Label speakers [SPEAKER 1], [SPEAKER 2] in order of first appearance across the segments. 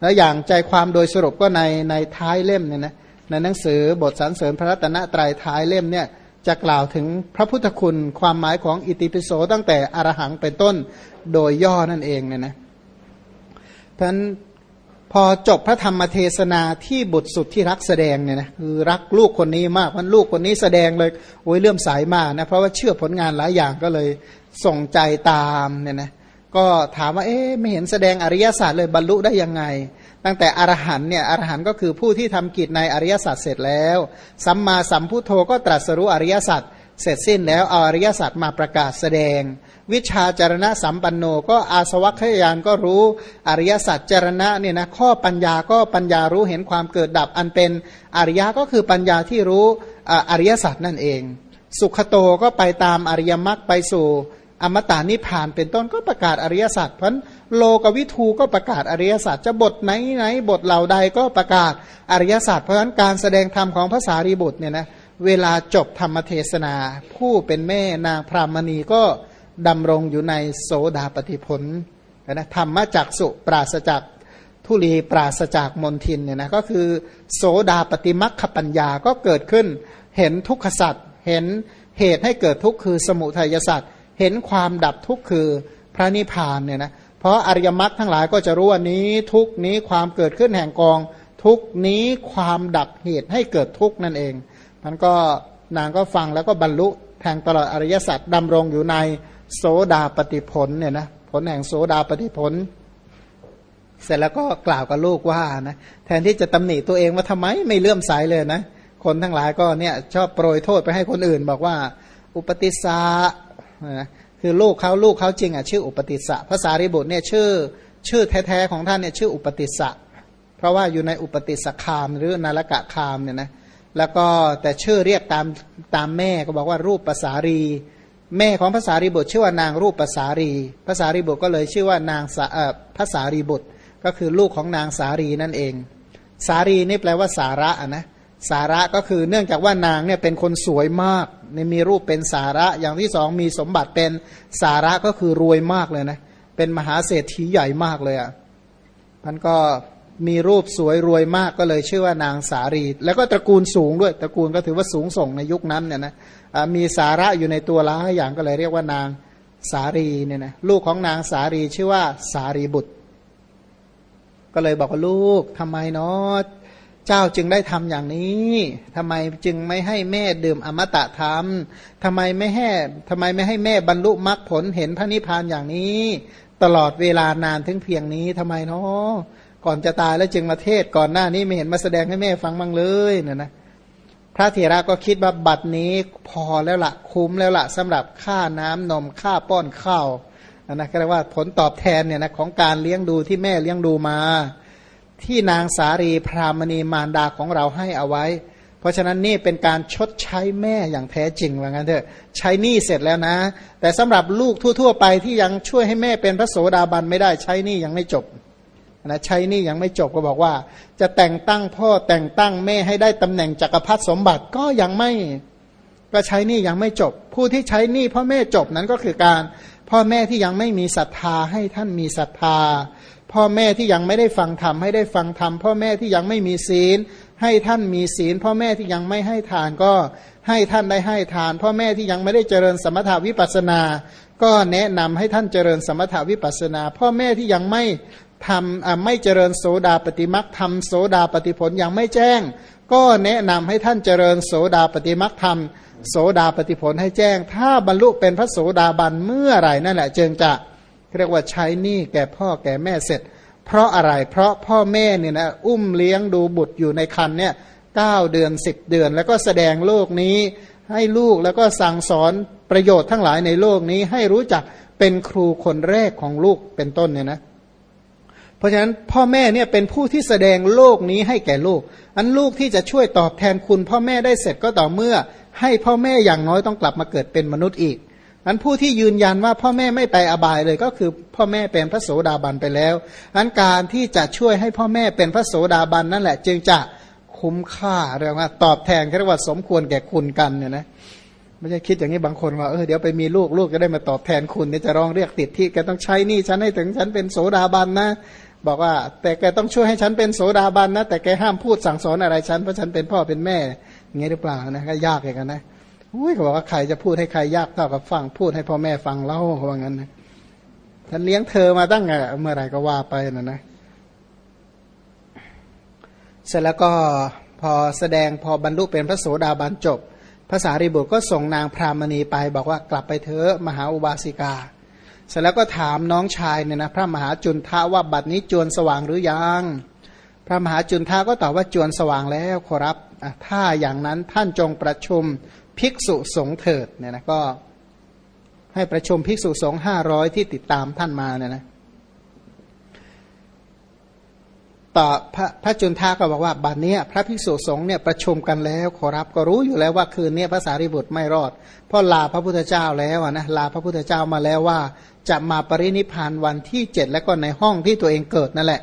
[SPEAKER 1] แล้วอย่างใจความโดยสรุปก็ในในท้ายเล่มเนี่ยนะในหนังสือบทสรรเสริญพระรัตนตรัยท้ายเล่มเนี่ยจะกล่าวถึงพระพุทธคุณความหมายของอิติปิโสตั้งแต่อรหังเป็นต้นโดยย่อนั่นเองเนี่ยนะเพราะนั้นพอจบพระธรรมเทศนาที่บุตรสุดที่รักแสดงเนี่ยนะคือรักลูกคนนี้มากมันลูกคนนี้แสดงเลยโอ้ยเลื่อมสายมากนะเพราะว่าเชื่อผลงานหลายอย่างก็เลยส่งใจตามเนี่ยนะ ก็ถามว่าเอ๊ะไม่เห็นแสดงอริยสตร์เลยบรรลุได้ยังไง ตั้งแต่อรหันเนี่ยอรหันก็คือผู้ที่ทำกิจในอริยสัจเสร็จแล้ว สัมมาสัมพุทโธก็ตรัสรู้อริยสัจเสร็จสิ้นแล้วเอาอริยสัจมาประกาศแสดง วิชาจารณะสัมปันโนก็อาสวัคยานก็รู้อริยสัจจารณะเนี่ยนะข้อปัญญาก็ปัญญารู้เห็นความเกิดดับอันเป็นอริยะก็คือปัญญาที่รู้อริยสัจนั่นเอง สุขโตก็ไปตามอริยมรรคไปสู่ อมตะนิพานเป็นต้นก็ประกาศอริยสัจเพราะโลกวิทูก็ประกาศอริยสัจจะบทไหนไหนบทเหล่าใดก็ประกาศอริยสัจเพราะฉะนั้นการแสดงธรรมของภาษารีบุตรเนี่ยนะเวลาจบธรรมเทศนา ผู้เป็นแม่นางพรามณีก็ดำรงอยู่ในโสดาปฏิผลนะธรรมจากสุปราศจากทุลีปราศจากมนทินเนี่ยนะก็คือโสดาปฏิมัคคปัญญาก็เกิดขึ้น เห็นทุกขสัตว์เห็นเหตุให้เกิดทุกข์คือสมุทัยสัตว์ เห็นความดับทุกข์คือพระนิพพานเนี่ยนะเพราะอริยมรรคทั้งหลายก็จะรู้ว่านี้ทุกนี้ความเกิดขึ้นแห่งกอง ทุกนี้ความดับเหตุให้เกิดทุกข์นั่นเอง มันก็นางก็ฟังแล้วก็บรรลุแทงตลอดอริยสัจดำรงอยู่ในโสดาปฏิผลเนี่ยนะผลแห่งโสดาปฏิผล เสร็จแล้วก็กล่าวกับลูกว่านะแทนที่จะตำหนิตัวเองว่าทำไมไม่เลื่อมใสเลยนะคนทั้งหลายก็เนี่ยชอบโปรยโทษไปให้คนอื่น บอกว่า อุปติสา นะคือลูกเขาลูกเขาจริงอะชื่ออุปติสสะภาษาริบุตรเนี่ยชื่อชื่อแท้ๆของท่านเนี่ยชื่ออุปติสสะเพราะว่าอยู่ในอุปติสสคาม หรือนารกะคามเนี่ยนะแล้วก็แต่ชื่อเรียกตามตามแม่ก็บอกว่ารูปภาษารี แม่ของภาษารีบุตรชื่อว่านางรูปภาษารีภาษารีบุตรก็เลยชื่อว่านางภาษารีบุตร ก็คือลูกของนางสารีนั่นเอง สารีนี่แปลว่าสาระนะ สาระก็คือเนื่องจากว่านางเนี่ยเป็นคนสวยมากในมีรูปเป็นสาระอย่างที่สองมีสมบัติเป็นสาระก็คือรวยมากเลยนะเป็นมหาเศรษฐีใหญ่มากเลยอะ่ะมันก็มีรูปสวยรวยมากก็เลยชื่อว่านางสารี แล้วก็ตระกูลสูงด้วยตระกูลก็ถือว่าสูงส่งในยุคนั้นเนี่ยนะมีสาระอยู่ในตัวล้าอย่างก็เลยเรียกว่านางสารีเนี่ยนะลูกของนางสารีชื่อว่าสารีบุตร ก็เลยบอกว่าลูกทำไมเนาะ จ้าจึงได้ทำอย่างนี้ทำไมจึงไม่ให้แม่ดื่มอมตะธรรมทำไมไม่ให้ทำไมไม่ให้แม่บรรลุมรรคผลเห็นพระนิพพานอย่างนี้ ตลอดเวลานานถึงเพียงนี้ทำไมเนาะก่อนจะตายแล้วจึงมาเทศก่อนหน้านี้ไม่เห็นมาแสดงให้แม่ฟังบ้างเลยเนี่ยนะพระเถระก็คิดว่าบัตรนี้พอแล้วละคุ้มแล้วละสำหรับค่าน้ำนมค่าป้อนข้าวนะก็เรียกว่าผลตอบแทนเนี่ยนะของการเลี้ยงดูที่แม่เลี้ยงดูมา ที่นางสารีพรามณีมารดาของเราให้เอาไว้ เพราะฉะนั้นนี่เป็นการชดใช้แม่อย่างแท้จริงว่างั้นเถอะใช้หนี้เสร็จแล้วนะ แต่สำหรับลูกทั่ว ๆ ไปที่ยังช่วยให้แม่เป็นพระโสดาบันไม่ได้ใช้หนี้ยังไม่จบนะใช้นี้ยังไม่จบก็บอกว่า จะแต่งตั้งพ่อแต่งตั้งแม่ให้ได้ตำแหน่งจักรพรรดิสมบัติก็ยังไม่ก็ใช้นี้ยังไม่จบ ผู้ที่ใช้นี้พ่อแม่จบนั้นก็คือการ พ่อแม่ที่ยังไม่มีศรัทธาให้ท่านมีศรัทธา พ่อแม่ที่ยังไม่ได้ฟังธรรมให้ได้ฟังธรรมพ่อแม่ที่ยังไม่มีศีล ให้ท่านมีศีล พ่อแม่ที่ยังไม่ให้ทานก็ให้ท่านได้ให้ทาน พ่อแม่ที่ยังไม่ได้เจริญสมถาวิปัสนา ก็แนะนำให้ท่านเจริญสมถาวิปัสนา พ่อแม่ที่ยังไม่ทำไม่เจริญโสดาปฏิมักทำโสดาปฏิผลยังไม่แจ้ง ก็แนะนำให้ท่านเจริญโสดาปฏิมักทำโสดาปฏิผลให้แจ้ง ถ้าบรรลุเป็นพระโสดาบันเมื่อไหร่นั่นแหละจึงจะเรียกว่าใช้หนี้แก่พ่อแก่แม่เสร็จ เพราะอะไร เพราะพ่อแม่เนี่ยนะอุ้มเลี้ยงดูบุตรอยู่ในคันเนี่ยเก้าเดือนสิบเดือน แล้วก็แสดงโลกนี้ให้ลูกแล้วก็สั่งสอนประโยชน์ทั้งหลายในโลกนี้ให้รู้จักเป็นครูคนแรกของลูกเป็นต้นเนี่ยนะ เพราะฉะนั้นพ่อแม่เนี่ยเป็นผู้ที่แสดงโลกนี้ให้แก่ลูก อันลูกที่จะช่วยตอบแทนคุณ พ่อแม่ได้เสร็จก็ต่อเมื่อ ให้พ่อแม่อย่างน้อยต้องกลับมาเกิดเป็นมนุษย์อีกอันผู้ที่ยืนยันว่าพ่อแม่ไม่ไปอบายเลยก็คือพ่อแม่เป็นพระโสดาบันไปแล้วอันการที่จะช่วยให้พ่อแม่เป็นพระโสดาบันนั่นแหละ จึงจะคุ้มค่าเรียกว่า ตอบแทนเรียกว่าสมควรแก่คุณกันเนี่ยนะไม่ใช่คิดอย่างนี้บางคนว่าเออเดี๋ยวไปมีลูกลูกจะได้มาตอบแทนคุณเนี่ยจะร้องเรียกติดที่แกต้องใช้นี่ฉันให้ถึงฉันเป็นโสดาบันนะ บอกว่า แต่แกต้องช่วยให้ฉันเป็นโสดาบันนะ แต่แกห้ามพูดสั่งสอนอะไรฉันเพราะฉันเป็นพ่อเป็นแม่อย่างงี้หรือเปล่านะก็ยากอย่างนั้นนะอุ้ยเขาบอกว่าใครจะพูดให้ใครยากเท่ากับฟังพูดให้พ่อแม่ฟังเล่าเขาว่างั้นนะฉันเลี้ยงเธอมาตั้งเมื่อไหร่ก็ว่าไปนะนะเสร็จแล้วก็พอแสดงพอบรรลุเป็นพระโสดาบันจบภาษาริบุตรก็ส่งนางพรามณีไป บอกว่ากลับไปเถอะมหาอุบาสิกา เสร็จแล้วก็ถามน้องชายเนี่ยนะพระมหาจุนทะว่าบัดนี้จวนสว่างหรือยัง พระมหาจุนทะก็ตอบว่าจวนสว่างแล้วขอรับถ้าอย่างนั้นท่านจงประชุมภิกษุสงฆ์เถิดเนี่ยนะก็ให้ประชุมภิกษุสงฆ์ห้าร้อยที่ติดตามท่านมาเนี่ยนะ ต่อพระพระจุนทาก็บอกว่าบัดนี้พระภิกษุสงฆ์เนี่ยประชุมกันแล้วขอรับก็รู้อยู่แล้วว่าคืนนี้พระสารีบุตรไม่รอด เพราะลาพระพุทธเจ้าแล้วนะลาพระพุทธเจ้ามาแล้วว่า จะมาปรินิพานวันที่เจ็ดแล้วก็ในห้องที่ตัวเองเกิดนั่นแหละ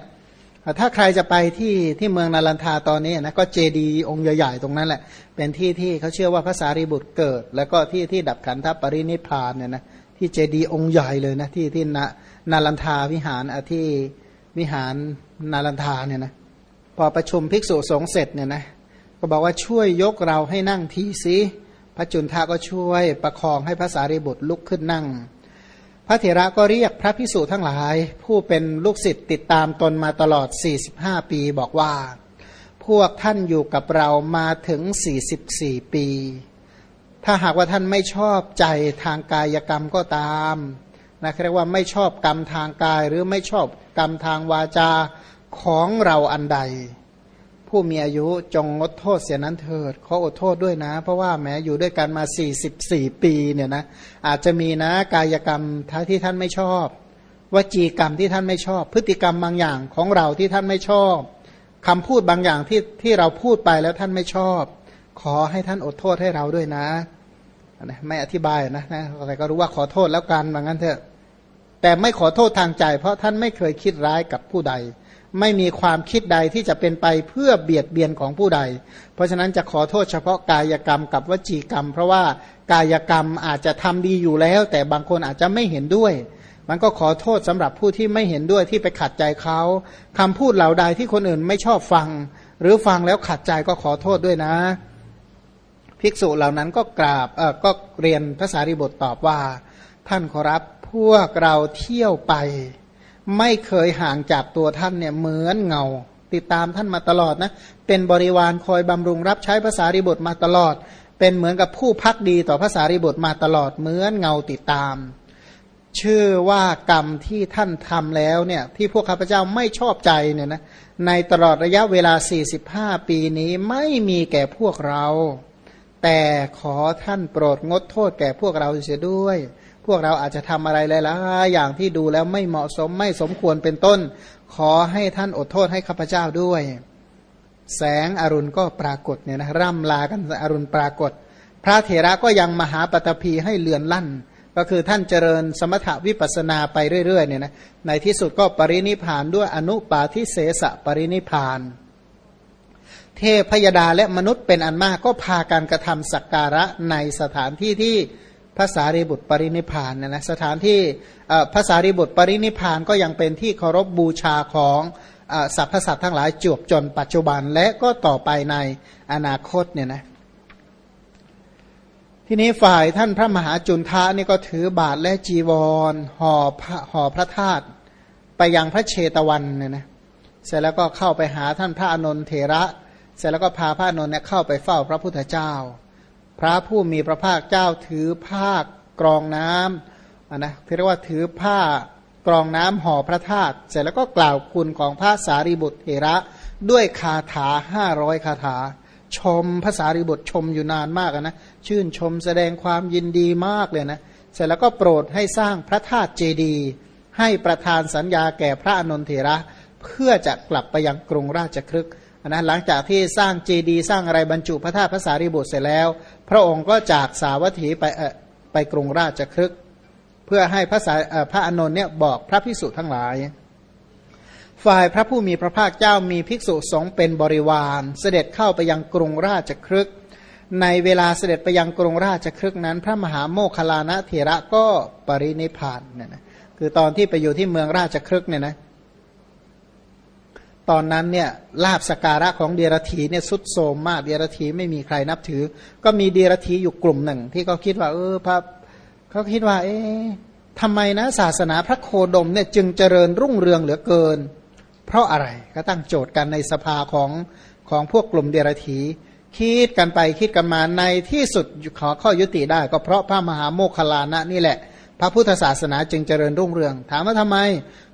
[SPEAKER 1] ถ้าใครจะไปที่ที่เมืองนาลันทาตอนนี้นะก็เจดีองค์ใหญ่ๆตรงนั้นแหละ เป็นที่ที่เขาเชื่อว่าพระสารีบุตรเกิด แล้วก็ที่ที่ดับขันธปรินิพานเนี่ยนะที่เจดีองค์ใหญ่เลยนะที่ที่นานาลันทาวิหารที่ วิหารนาลันทาเนี่ยนะพอประชุมภิกษุสงฆ์เสร็จเนี่ยนะก็บอกว่าช่วยยกเราให้นั่งทีสิพระจุนทาก็ช่วยประคองให้พระสารีบุตรลุกขึ้นนั่ง พระเถระก็เรียกพระภิกษุทั้งหลาย ผู้เป็นลูกศิษย์ติดตามตนมาตลอด 45 ปีบอกว่า พวกท่านอยู่กับเรามาถึง 44 ปี ถ้าหากว่าท่านไม่ชอบใจทางกายกรรมก็ตาม นะเรียกว่าไม่ชอบกรรมทางกาย หรือไม่ชอบกรรมทางวาจาของเราอันใด ผู้มีอายุจงงดโทษเสียนั้นเถิดขออดโทษด้วยนะ เพราะว่าแม้อยู่ด้วยกันมา 44 ปีเนี่ยนะอาจจะมีนะกายกรรมท้ายที่ท่านไม่ชอบวจีกรรมที่ท่านไม่ชอบ พฤติกรรมบางอย่างของเราที่ท่านไม่ชอบคำพูดบางอย่างที่ที่เราพูดไปแล้วท่านไม่ชอบ ขอให้ท่านอดโทษให้เราด้วยนะไม่อธิบายนะนะอะไรก็รู้ว่าขอโทษแล้วกันว่างั้นเถอะ แต่ไม่ขอโทษทางใจ เพราะท่านไม่เคยคิดร้ายกับผู้ใด ไม่มีความคิดใดที่จะเป็นไปเพื่อเบียดเบียนของผู้ใด เพราะฉะนั้นจะขอโทษเฉพาะกายกรรมกับวจีกรรม เพราะว่ากายกรรมอาจจะทำดีอยู่แล้ว แต่บางคนอาจจะไม่เห็นด้วย มันก็ขอโทษสำหรับผู้ที่ไม่เห็นด้วยที่ไปขัดใจเขาคำพูดเหล่าใดที่คนอื่นไม่ชอบฟัง หรือฟังแล้วขัดใจก็ขอโทษด้วยนะ ภิกษุเหล่านั้นก็กราบเออก็เรียนภาษาริบทตอบว่า ท่านขอรับ พวกเราเที่ยวไป ไม่เคยห่างจากตัวท่านเนี่ยเหมือนเงา ติดตามท่านมาตลอดนะ เป็นบริวารคอยบำรุงรับใช้ภาษาริบทมาตลอด เป็นเหมือนกับผู้พักดีต่อภาษาริบทมาตลอดเหมือนเงาติดตาม ชื่อว่ากรรมที่ท่านทำแล้วเนี่ยที่พวกข้าพเจ้าไม่ชอบใจเนี่ยนะในตลอดระยะเวลา 45 ปีนี้ไม่มีแก่พวกเรา แต่ขอท่านโปรดงดโทษแก่พวกเราเสียด้วย พวกเราอาจจะทำอะไรหลายๆอย่างที่ดูแล้วไม่เหมาะสมไม่สมควรเป็นต้น ขอให้ท่านอดโทษให้ข้าพเจ้าด้วย แสงอรุณก็ปรากฏเนี่ยนะร่ำลากันอรุณปรากฏ พระเถระก็ยังมหาปตพีให้เลือนลั่น ก็คือท่านเจริญสมถวิปัสนาไปเรื่อยๆเนี่ยนะในที่สุดก็ปรินิพานด้วยอนุปาทิเสสะปรินิพานเทพยดาและมนุษย์เป็นอันมากก็พาการกระทำสักการะในสถานที่ที่ ภาษารีบุตรปรินิพานนะนะสถานที่ภาษารีบุตรปรินิพานก็ยังเป็นที่เคารพบบูชาของสรรพสัตว์ทั้งหลายจวบจนปัจจุบันและก็ต่อไปในอนาคตเนี่ยนะทีนี้ฝ่ายท่านพระมหาจุนทะนี่ก็ถือบาทและจีวรห่อห่อพระธาตุไปยังพระเชตวันเนี่ยนะเสร็จแล้วก็เข้าไปหาท่านพระอนนทเถระ เสร็จแล้วก็พาพระอนนท์เนี่ยเข้าไปเฝ้าพระพุทธเจ้า พระผู้มีพระภาคเจ้าถือผ้ากรองน้ำนะเรียกว่าถือผ้ากรองน้ำห่อพระธาตุเสร็จแล้วก็กล่าวคุณของพระสารีบุตรเถระด้วยคาถาห้าร้อยคาถา ชมภาษารีบุตรชมอยู่นานมากนะชื่นชมแสดงความยินดีมากเลยนะเสร็จแล้วก็โปรดให้สร้างพระธาตุเจดีย์ให้ประธานสัญญาแก่พระอนนทเถระ เพื่อจะกลับไปยังกรุงราชครึก นะหลังจากที่สร้างเจดีสร้างอะไรบรรจุพระธาตุพระสารีบุตรเสร็จแล้ว พระองค์ก็จากสาวัตถีไปไปกรุงราชครึก เพื่อให้พระสาพระอนนท์เนี่ยบอกพระภิกษุทั้งหลาย ฝ่ายพระผู้มีพระภาคเจ้ามีภิกษุสงฆ์เป็นบริวาร เสด็จเข้าไปยังกรุงราชครึก ในเวลาเสด็จไปยังกรุงราชครึกนั้น พระมหาโมคคลานะเถระก็ปรินิพานเนี่ยนะคือตอนที่ไปอยู่ที่เมืองราชครึกเนี่ยนะ ตอนนั้นเนี่ยลาบสการะของเดียรถีเนี่ยสุดโทมมากเดียรถีไม่มีใครนับถือ ก็มีเดียรถีอยู่กลุ่มหนึ่ง ที่เขาคิดว่า เออพระเขาคิดว่า เอ๊ะทำไมนะศาสนาพระโคดมเนี่ยจึงเจริญรุ่งเรืองเหลือเกิน เพราะอะไรก็ตั้งโจทย์กันในสภาของของพวกกลุ่มเดียรถีคิดกันไปคิดกันมาในที่สุดขอข้อยุติได้ ก็เพราะพระมหาโมคคลานะนี่แหละ พระพุทธศาสนาจึงเจริญรุ่งเรือง ถามว่าทำไม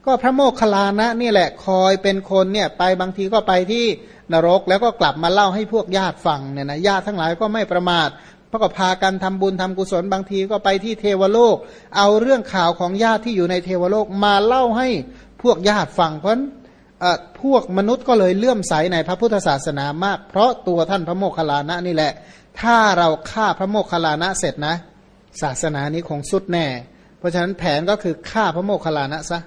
[SPEAKER 1] ก็พระโมคคลานะนี่แหละคอยเป็นคนเนี่ยไปบางทีก็ไปที่นรกแล้วก็กลับมาเล่าให้พวกญาติฟังเนี่ยนะญาติทั้งหลายก็ไม่ประมาทพราะก็พากันทำบุญทำกุศลบางทีก็ไปที่เทวโลก เอาเรื่องข่าวของญาติที่อยู่ในเทวโลกมาเล่าให้พวกญาติฟังเพราะพวกมนุษย์ก็เลยเลื่อมใสในพระพุทธศาสนามาก เพราะตัวท่านพระโมคคัลลานะนี่แหละ ถ้าเราฆ่าพระโมคคัลลานะเสร็จนะ ศาสนานี้คงสุดแน่ เพราะฉะนั้นแผนก็คือฆ่าพระโมคคัลลานะซะ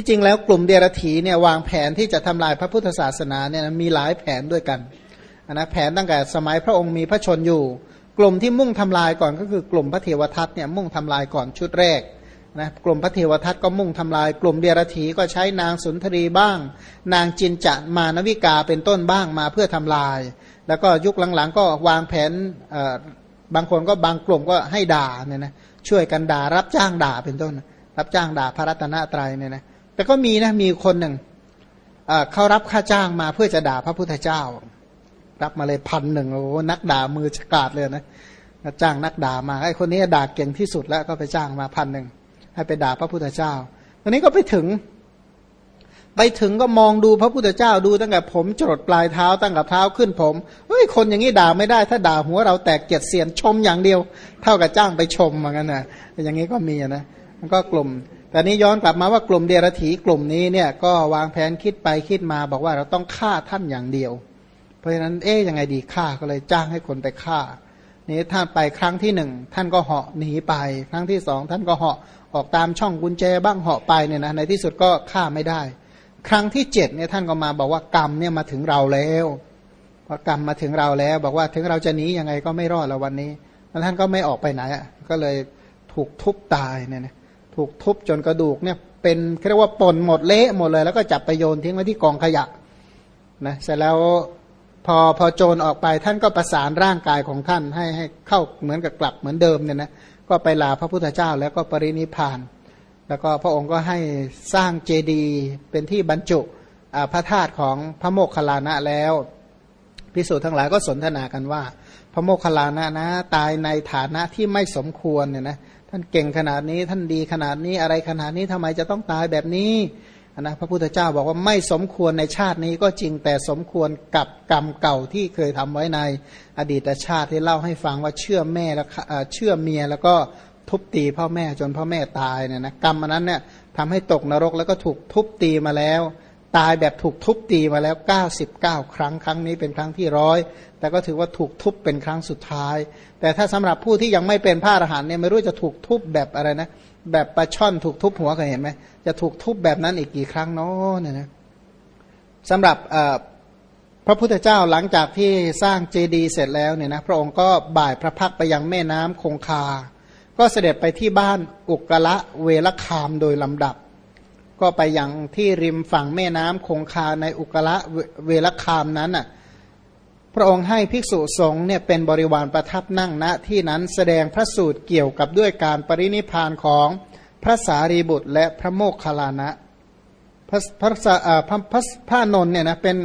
[SPEAKER 1] ที่จริงแล้วกลุ่มเดรธีเนี่ยวางแผนที่จะทำลายพระพุทธศาสนาเนี่ยมีหลายแผนด้วยกันนะแผนตั้งแต่สมัยพระองค์มีพระชนอยู่ กลุ่มที่มุ่งทำลายก่อนก็คือกลุ่มพระเทวทัตเนี่ยมุ่งทำลายก่อนชุดแรกนะกลุ่มพระเทวทัตก็มุ่งทำลาย กลุ่มเดียรถีก็ใช้นางสุนทรีบ้าง นางจินจะมานวิกาเป็นต้นบ้างมาเพื่อทำลาย แล้วก็ยุคหลังๆ ก็วางแผนบางคนก็บางกลุ่มก็ให้ด่าเนี่ยนะช่วยกันด่ารับจ้างด่าเป็นต้น รับจ้างด่าพระรัตนตรัยเนี่ยนะ แต่ก็มีนะมีคนหนึ่งเขารับค่าจ้างมาเพื่อจะด่าพระพุทธเจ้า รับมาเลยพันหนึ่งโอ้นักด่ามือฉกาดเลยนะจ้างนักด่ามาไอ้คนนี้ด่าเก่งที่สุดแล้วก็ไปจ้างมาพันหนึ่งให้ไปด่าพระพุทธเจ้าตอนนี้ก็ไปถึง ไปถึงก็มองดูพระพุทธเจ้าดูตั้งแต่ผมจรดปลายเท้าตั้งแต่เท้าขึ้นผมเฮ้ยคนอย่างนี้ด่าไม่ได้ ถ้าด่าหัวเราแตกเกียดเสียนชมอย่างเดียว เท่ากับจ้างไปชมเหมือนกันนะอย่างนี้ก็มีนะมันก็กลุ่ม แต่นี้ย้อนกลับมาว่ากลุ่มเดียรถีกลุ่มนี้เนี่ยก็วางแผนคิดไปคิดมาบอกว่าเราต้องฆ่าท่านอย่างเดียว เพราะฉะนั้นเอ๊ยยังไงดีฆ่าก็เลยจ้างให้คนไปฆ่านี่ท่านไปครั้งที่หนึ่งท่านก็เหาะหนีไป ครั้งที่สองท่านก็เหาะออกตามช่องกุญแจบ้างเหาะไปเนี่ยนะในที่สุดก็ฆ่าไม่ได้ ครั้งที่เจ็ดเนี่ยท่านก็มาบอกว่ากรรมเนี่ยมาถึงเราแล้วพอกรรมมาถึงเราแล้ว บอกว่าถึงเราจะหนียังไงก็ไม่รอดแล้ววันนี้แล้วท่านก็ไม่ออกไปไหนอะก็เลยถูกทุบตายเนี่ยนะ ถูกทุบจนกระดูกเนี่ยเป็นเรียกว่าปนหมดเละหมดเลย แล้วก็จับไปโยนทิ้งไว้ที่กองขยะนะเสร็จแล้วพอพอโจรออกไปท่านก็ประสานร่างกายของท่านให้ให้เข้าเหมือนกับกลับเหมือนเดิมเนี่ยนะก็ไปลาพระพุทธเจ้าแล้วก็ปรินิพาน แล้วก็พระองค์ก็ให้สร้างเจดีย์เป็นที่บรรจุพระธาตุของพระโมคคัลลานะแล้วพิสูจน์ทั้งหลายก็สนทนากันว่า พระโมคคัลลานะนะตายในฐานะที่ไม่สมควรเนี่ยนะ ท่านเก่งขนาดนี้ท่านดีขนาดนี้อะไรขนาดนี้ทำไมจะต้องตายแบบนี้นะพระพุทธเจ้าบอกว่าไม่สมควรในชาตินี้ก็จริงแต่สมควรกับกรรมเก่าที่เคยทำไว้ในอดีตชาติที่เล่าให้ฟังว่าเชื่อแม่แล้วเชื่อเมียแล้วก็ทุบตีพ่อแม่จนพ่อแม่ตายเนี่ยนะกรรมมันนั้นเนี่ยทำให้ตกนรกแล้วก็ถูกทุบตีมาแล้ว ตายแบบถูกทุบตีมาแล้ว 99 ครั้งครั้งนี้เป็นครั้งที่ร้อยแต่ก็ถือว่าถูกทุบเป็นครั้งสุดท้าย แต่ถ้าสำหรับผู้ที่ยังไม่เป็นพระอรหันต์เนี่ยไม่รู้จะถูกทุบแบบอะไรนะ แบบปลาช่อนถูกทุบหัวเคยเห็นไหมจะถูกทุบแบบนั้นอีกกี่ครั้งเนาะเนี่ยนะสำหรับพระพุทธเจ้าหลังจากที่สร้างเจดีย์เสร็จแล้วเนี่ยนะพระองค์ก็บ่ายพระพักไปยังแม่น้ำคงคา ก็เสด็จไปที่บ้านอุกละเวลคามโดยลำดับ ก็ไปยังที่ริมฝั่งแม่น้ำคงคาในอุกละเวลคามนั้นอะพระองค์ให้ภิกษุสงฆ์เนี่ยเป็นบริวารประทับนั่งณที่นั้นแสดงพระสูตรเกี่ยวกับด้วยการปรินิพานของพระสารีบุตรและพระโมคคัลลานะพระพระพระพระพระนนเนี่ยนะเป็น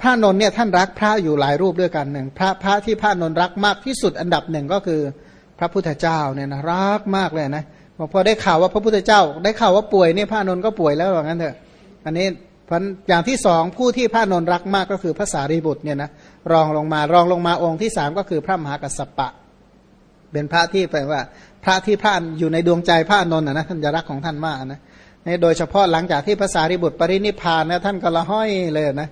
[SPEAKER 1] พระนนเนี่ยท่านรักพระอยู่หลายรูปด้วยกันหนึ่งพระพระที่พระนนรักมากที่สุดอันดับหนึ่งก็คือพระพุทธเจ้าเนี่ยนะรักมากเลยนะ บอกพอได้ข่าวว่าพระพุทธเจ้า ได้ข่าวว่าป่วยเนี่ยพระนนก็ป่วยแล้วว่างั้นเถอะอันนี้พันอย่างที่สองผู้ที่พระนนรักมากก็คือพระสารีบุตรเนี่ยนะรองลงมารองลงมาองค์ที่สามก็คือพระมหากัสสปะ เป็นพระที่แปลว่า พระที่พระอยู่ในดวงใจพระนนท์นะท่านจะรักของท่านมากนะในโดยเฉพาะหลังจากที่พระสารีบุตรปรินิพานนะท่านก็ละห้อยเลยนะ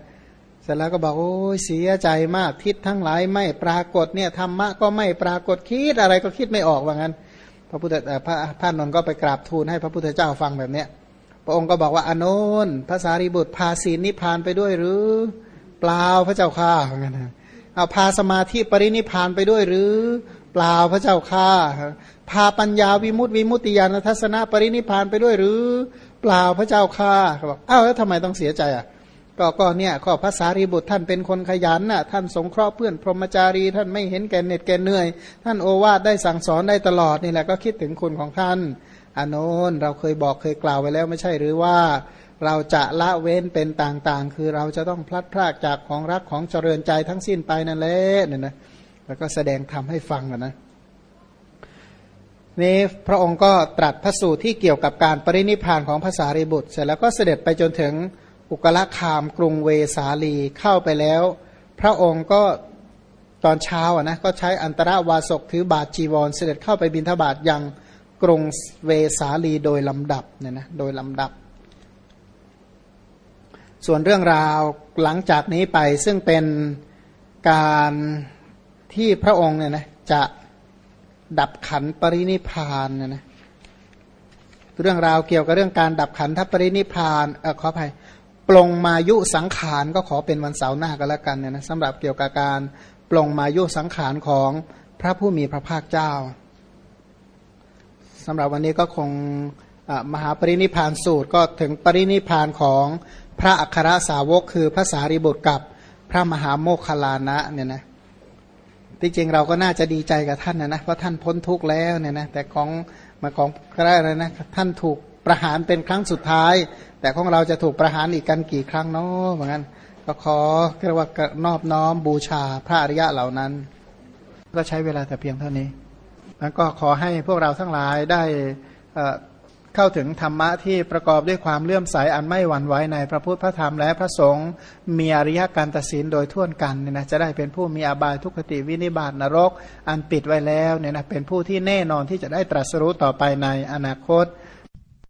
[SPEAKER 1] เสร็จแล้วก็บอกโอ้ยเสียใจมากทิศทั้งหลายไม่ปรากฏเนี่ยธรรมะก็ไม่ปรากฏคิดอะไรก็คิดไม่ออกว่างั้น พระพุทธพระพระนนท์ก็ไปกราบทูลให้พระพุทธเจ้าฟังแบบเนี้ย พระองค์ก็บอกว่าอนนท์ภาษารีบุตรพาศีลนิพานไปด้วยหรือ เปล่าพระเจ้าข้าเหมือนกันเอาพาสมาธิปรินิพานไปด้วยหรือ เปล่าพระเจ้าข้าพาปัญญาวิมุตติวิมุตติญาณทัศนะปรินิพานไปด้วยหรือ เปล่าพระเจ้าค่าเขาบอกอ้าวแล้วทำไมต้องเสียใจอะ ก็ก็เนี่ยข้อภาษารีบุตรท่านเป็นคนขยันน่ะท่านสงเคราะห์เพื่อนพรหมจารี ท่านไม่เห็นแก่เหน็ดแก่เหนื่อย ท่านโอวาทได้สั่งสอนได้ตลอดนี่แหละก็คิดถึงคุณของท่านอานนท์เราเคยบอกเคยกล่าวไว้แล้วไม่ใช่หรือว่า เราจะละเว้นเป็นต่างๆ คือเราจะต้องพลัดพรากจากของรักของเจริญใจทั้งสิ้นไปนั่นแหละเนี่ยนะแล้วก็แสดงทำให้ฟังนะนี้พระองค์ก็ตรัสพระสูตรที่เกี่ยวกับการปรินิพานของภาษารีบุตร เสร็จแล้วก็เสด็จไปจนถึง อุกละคามกรุงเวสาลีเข้าไปแล้ว พระองค์ก็ตอนเช้าอะนะก็ใช้อันตรวาสกถือบาทจีวร เสด็จเข้าไปบิณฑบาตยังกรุงเวสาลีโดยลำดับเนี่ยนะโดยลำดับ ส่วนเรื่องราวหลังจากนี้ไปซึ่งเป็นการที่พระองค์เนี่ยนะจะดับขันปรินิพานเนี่ยนะเรื่องราวเกี่ยวกับเรื่องการดับขันทัปรินิพานเออขออภัย ปลงมายุสังขารก็ขอเป็นวันเสาร์หน้าก็แล้วกันเนี่ยนะสำหรับเกี่ยวกับการปลงมายุสังขารของพระผู้มีพระภาคเจ้าสำหรับวันนี้ก็คงมหาปรินิพานสูตรก็ถึงปรินิพานของพระอัครสาวกคือพระสารีบุตรกับพระมหาโมคคลานะเนี่ยนะที่จริงเราก็น่าจะดีใจกับท่านนะนะเพราะท่านพ้นทุกข์แล้วเนี่ยนะแต่ของมาของก็ได้เลยนะท่านถูก ประหารเป็นครั้งสุดท้าย แต่ของเราจะถูกประหารอีกกันกี่ครั้งเนาะเหมือนกันก็ขอเรียกว่านอบน้อมบูชาพระอริยะเหล่านั้น ก็ใช้เวลาแต่เพียงเท่านี้ แล้วก็ขอให้พวกเราทั้งหลายได้เข้าถึงธรรมะที่ประกอบด้วยความเลื่อมใสอันไม่หวั่นไหวในพระพุทธพระธรรมและพระสงฆ์มีอริยการตัดสินโดยทั่วกันเนี่ยนะจะได้เป็นผู้มีอบายทุกขติวินิบาตนรก อันปิดไว้แล้วเนี่ยนะเป็นผู้ที่แน่นอนที่จะได้ตรัสรู้ต่อไปในอนาคต